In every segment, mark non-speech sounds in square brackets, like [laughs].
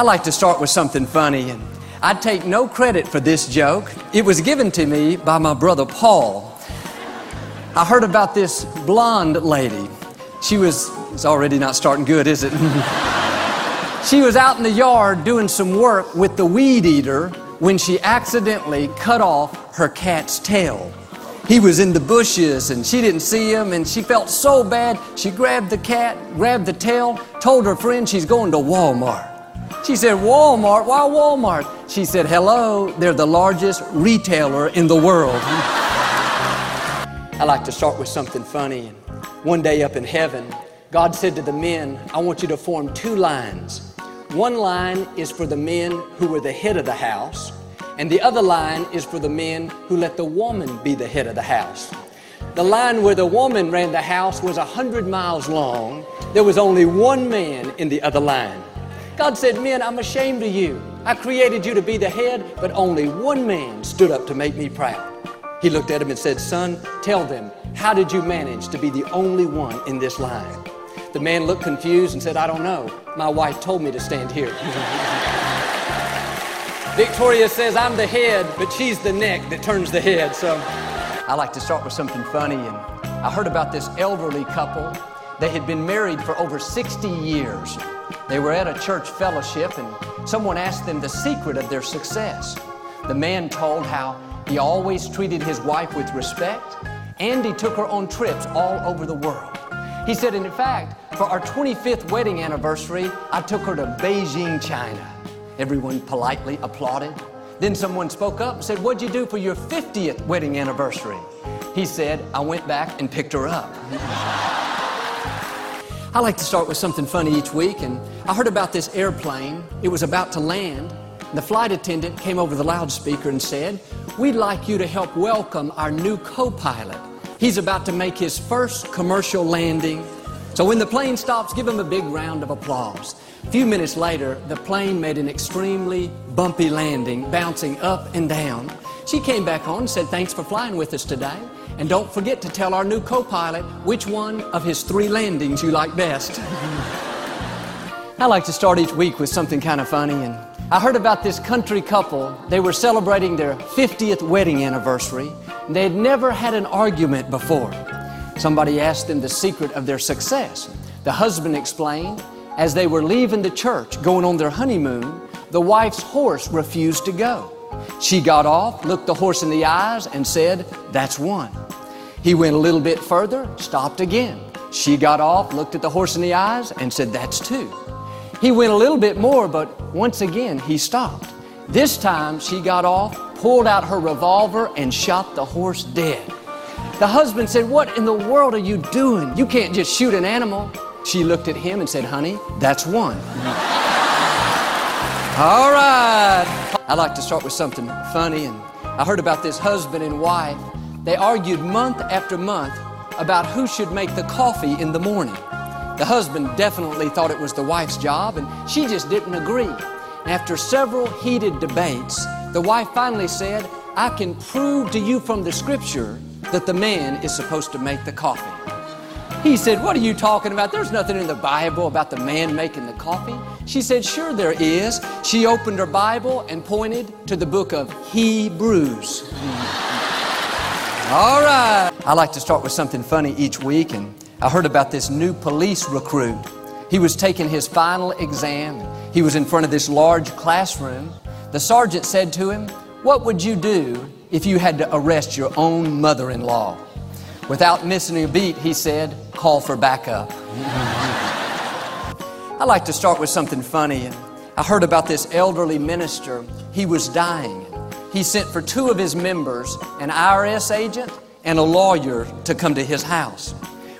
I like to start with something funny, and I take no credit for this joke. It was given to me by my brother Paul. I heard about this blonde lady. She was, it's already not starting good, is it? [laughs] she was out in the yard doing some work with the weed eater when she accidentally cut off her cat's tail. He was in the bushes and she didn't see him and she felt so bad. She grabbed the cat, grabbed the tail, told her friend she's going to Walmart. She said, Walmart? Why Walmart? She said, Hello, they're the largest retailer in the world. I like to start with something funny. One day up in heaven, God said to the men, I want you to form two lines. One line is for the men who were the head of the house, and the other line is for the men who let the woman be the head of the house. The line where the woman ran the house was a hundred miles long. There was only one man in the other line. God said, Men, I'm ashamed of you. I created you to be the head, but only one man stood up to make me proud. He looked at him and said, Son, tell them, how did you manage to be the only one in this line? The man looked confused and said, I don't know. My wife told me to stand here. [laughs] Victoria says, I'm the head, but she's the neck that turns the head. So I like to start with something funny. And I heard about this elderly couple. They had been married for over 60 years. They were at a church fellowship and someone asked them the secret of their success. The man told how he always treated his wife with respect and he took her on trips all over the world. He said, and in fact, for our 25th wedding anniversary, I took her to Beijing, China. Everyone politely applauded. Then someone spoke up and said, What'd you do for your 50th wedding anniversary? He said, I went back and picked her up. [laughs] I like to start with something funny each week, and I heard about this airplane. It was about to land. The flight attendant came over the loudspeaker and said, We'd like you to help welcome our new co pilot. He's about to make his first commercial landing. So when the plane stops, give him a big round of applause. A few minutes later, the plane made an extremely bumpy landing, bouncing up and down. She came back on and said, Thanks for flying with us today. And don't forget to tell our new co pilot which one of his three landings you like best. I like to start each week with something kind of funny. And I heard about this country couple. They were celebrating their 50th wedding anniversary. And they had never had an argument before. Somebody asked them the secret of their success. The husband explained as they were leaving the church, going on their honeymoon, the wife's horse refused to go. She got off, looked the horse in the eyes, and said, That's one. He went a little bit further, stopped again. She got off, looked at the horse in the eyes, and said, That's two. He went a little bit more, but once again he stopped. This time she got off, pulled out her revolver, and shot the horse dead. The husband said, What in the world are you doing? You can't just shoot an animal. She looked at him and said, Honey, that's one. [laughs] All right. I like to start with something funny, and I heard about this husband and wife. They argued month after month about who should make the coffee in the morning. The husband definitely thought it was the wife's job, and she just didn't agree. After several heated debates, the wife finally said, I can prove to you from the scripture that the man is supposed to make the coffee. He said, What are you talking about? There's nothing in the Bible about the man making the coffee. She said, Sure, there is. She opened her Bible and pointed to the book of Hebrews. All right. I like to start with something funny each week, and I heard about this new police recruit. He was taking his final exam. He was in front of this large classroom. The sergeant said to him, What would you do if you had to arrest your own mother in law? Without missing a beat, he said, Call for backup. [laughs] I like to start with something funny. I heard about this elderly minister. He was dying. He sent for two of his members, an IRS agent and a lawyer, to come to his house.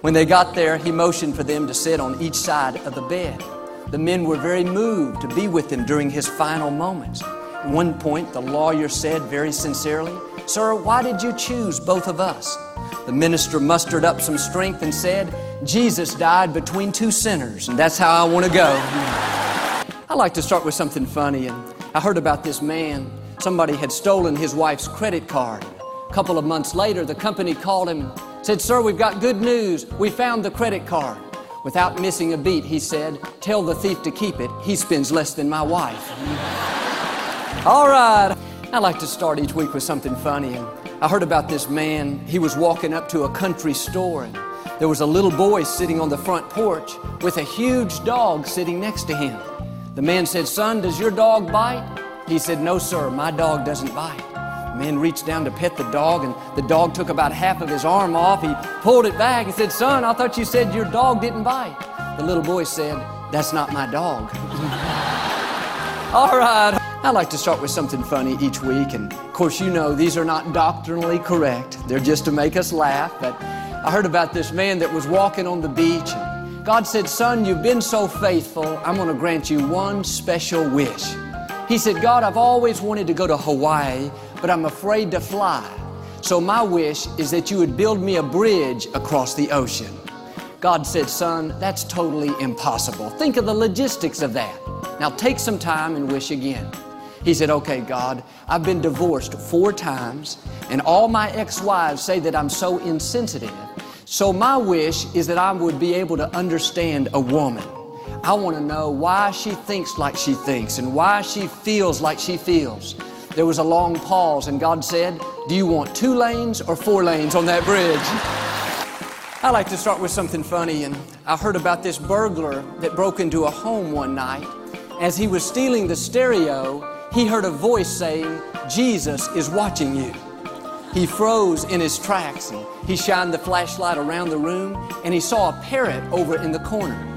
When they got there, he motioned for them to sit on each side of the bed. The men were very moved to be with him during his final moments. At one point, the lawyer said very sincerely, Sir, why did you choose both of us? The minister mustered up some strength and said, Jesus died between two sinners, and that's how I want to go. I like to start with something funny, and I heard about this man. Somebody had stolen his wife's credit card. A couple of months later, the company called him, said, Sir, we've got good news. We found the credit card. Without missing a beat, he said, Tell the thief to keep it. He spends less than my wife. [laughs] All right. I like to start each week with something funny. And I heard about this man. He was walking up to a country store, and there was a little boy sitting on the front porch with a huge dog sitting next to him. The man said, Son, does your dog bite? He said, No, sir, my dog doesn't bite. Man reached down to pet the dog, and the dog took about half of his arm off. He pulled it back and said, Son, I thought you said your dog didn't bite. The little boy said, That's not my dog. [laughs] All right. I like to start with something funny each week, and of course, you know these are not doctrinally correct. They're just to make us laugh. But I heard about this man that was walking on the beach, and God said, Son, you've been so faithful, I'm going to grant you one special wish. He said, God, I've always wanted to go to Hawaii, but I'm afraid to fly. So my wish is that you would build me a bridge across the ocean. God said, Son, that's totally impossible. Think of the logistics of that. Now take some time and wish again. He said, Okay, God, I've been divorced four times, and all my ex wives say that I'm so insensitive. So, my wish is that I would be able to understand a woman. I want to know why she thinks like she thinks and why she feels like she feels. There was a long pause, and God said, Do you want two lanes or four lanes on that bridge? I like to start with something funny, and I heard about this burglar that broke into a home one night. As he was stealing the stereo, he heard a voice saying, Jesus is watching you. He froze in his tracks and he shined the flashlight around the room and he saw a parrot over in the corner.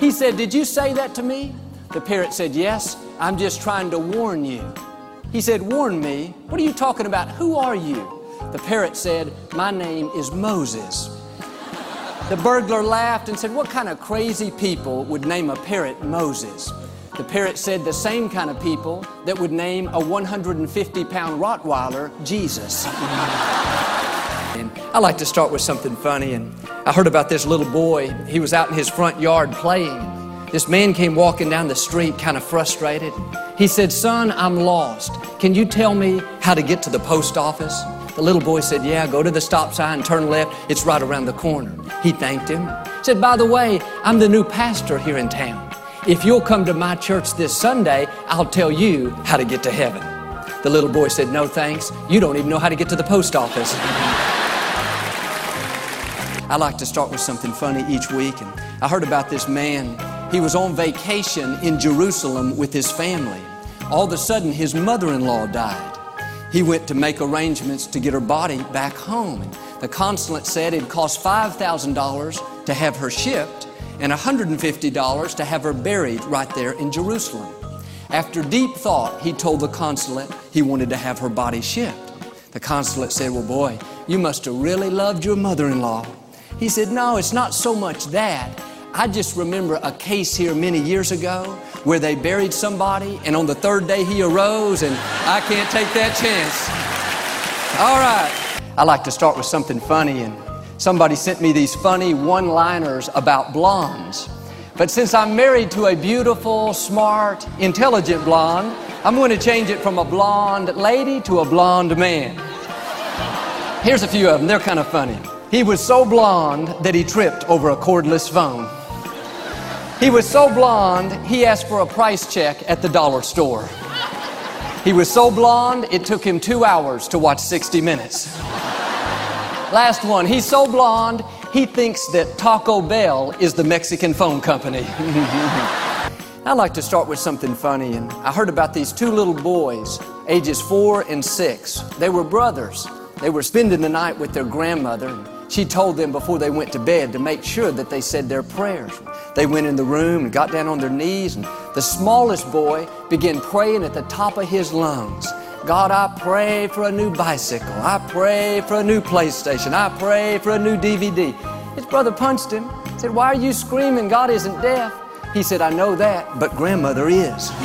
He said, Did you say that to me? The parrot said, Yes, I'm just trying to warn you. He said, Warn me? What are you talking about? Who are you? The parrot said, My name is Moses. The burglar laughed and said, What kind of crazy people would name a parrot Moses? The parrot said the same kind of people that would name a 150 pound Rottweiler Jesus. [laughs] and I like to start with something funny. And I heard about this little boy. He was out in his front yard playing. This man came walking down the street, kind of frustrated. He said, Son, I'm lost. Can you tell me how to get to the post office? The little boy said, Yeah, go to the stop sign, turn left. It's right around the corner. He thanked him. He Said, By the way, I'm the new pastor here in town. If you'll come to my church this Sunday, I'll tell you how to get to heaven. The little boy said, No thanks. You don't even know how to get to the post office. [laughs] I like to start with something funny each week, and I heard about this man. He was on vacation in Jerusalem with his family. All of a sudden, his mother in law died. He went to make arrangements to get her body back home. The consulate said it cost $5,000 to have her shipped and $150 to have her buried right there in Jerusalem. After deep thought, he told the consulate he wanted to have her body shipped. The consulate said, Well, boy, you must have really loved your mother in law. He said, No, it's not so much that. I just remember a case here many years ago where they buried somebody, and on the third day he arose, and I can't take that chance. All right. I like to start with something funny, and Somebody sent me these funny one liners about blondes. But since I'm married to a beautiful, smart, intelligent blonde, I'm going to change it from a blonde lady to a blonde man. Here's a few of them, they're kind of funny. He was so blonde that he tripped over a cordless phone. He was so blonde, he asked for a price check at the dollar store. He was so blonde, it took him two hours to watch 60 Minutes. Last one. He's so blonde, he thinks that Taco Bell is the Mexican phone company. [laughs] I like to start with something funny, and I heard about these two little boys, ages four and six. They were brothers. They were spending the night with their grandmother. She told them before they went to bed to make sure that they said their prayers. They went in the room and got down on their knees, and the smallest boy began praying at the top of his lungs. God, I pray for a new bicycle. I pray for a new PlayStation. I pray for a new DVD. His brother punched him. Said, Why are you screaming? God isn't deaf. He said, I know that, but grandmother is. [laughs]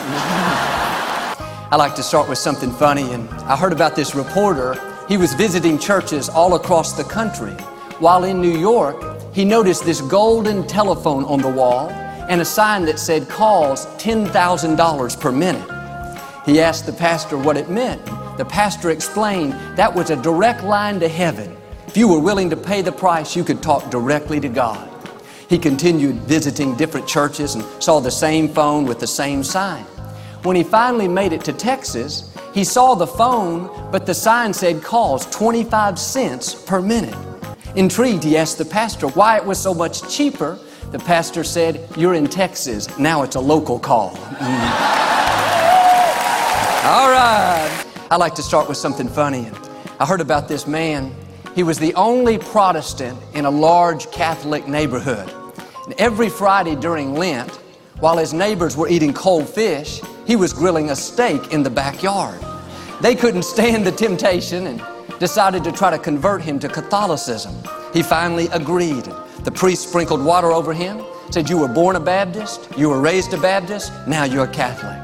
I like to start with something funny, and I heard about this reporter. He was visiting churches all across the country. While in New York, he noticed this golden telephone on the wall and a sign that said calls $10,000 per minute. He asked the pastor what it meant. The pastor explained that was a direct line to heaven. If you were willing to pay the price, you could talk directly to God. He continued visiting different churches and saw the same phone with the same sign. When he finally made it to Texas, he saw the phone, but the sign said calls 25 cents per minute. Intrigued, he asked the pastor why it was so much cheaper. The pastor said, You're in Texas. Now it's a local call. Mm. All right. I like to start with something funny. I heard about this man. He was the only Protestant in a large Catholic neighborhood. And every Friday during Lent, while his neighbors were eating cold fish, he was grilling a steak in the backyard. They couldn't stand the temptation and decided to try to convert him to Catholicism. He finally agreed. The priest sprinkled water over him, said, You were born a Baptist, you were raised a Baptist, now you're a Catholic.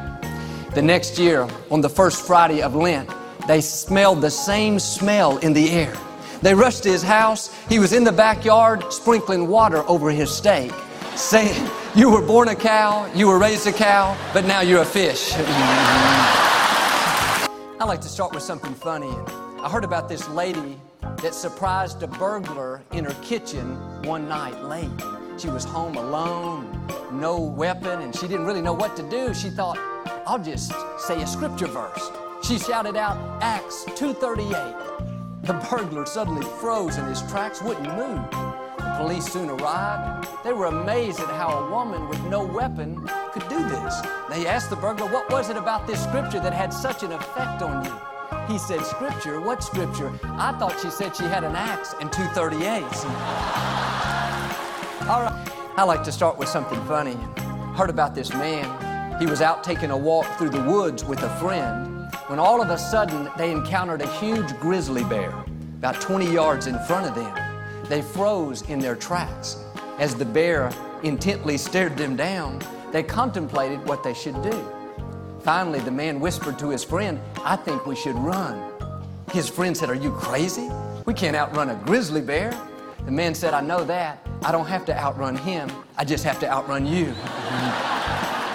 The next year, on the first Friday of Lent, they smelled the same smell in the air. They rushed to his house. He was in the backyard sprinkling water over his steak, saying, You were born a cow, you were raised a cow, but now you're a fish. [laughs] I like to start with something funny. I heard about this lady that surprised a burglar in her kitchen one night late. She was home alone, no weapon, and she didn't really know what to do. She thought, I'll just say a scripture verse. She shouted out Acts 2:38. The burglar suddenly froze in his tracks, wouldn't move. The police soon arrived. They were amazed at how a woman with no weapon could do this. They asked the burglar, What was it about this scripture that had such an effect on you? He said, Scripture? What scripture? I thought she said she had an axe and two 38s. All right. I like to start with something funny. Heard about this man. He was out taking a walk through the woods with a friend when all of a sudden they encountered a huge grizzly bear about 20 yards in front of them. They froze in their tracks. As the bear intently stared them down, they contemplated what they should do. Finally, the man whispered to his friend, I think we should run. His friend said, Are you crazy? We can't outrun a grizzly bear. The man said, I know that. I don't have to outrun him. I just have to outrun you. [laughs]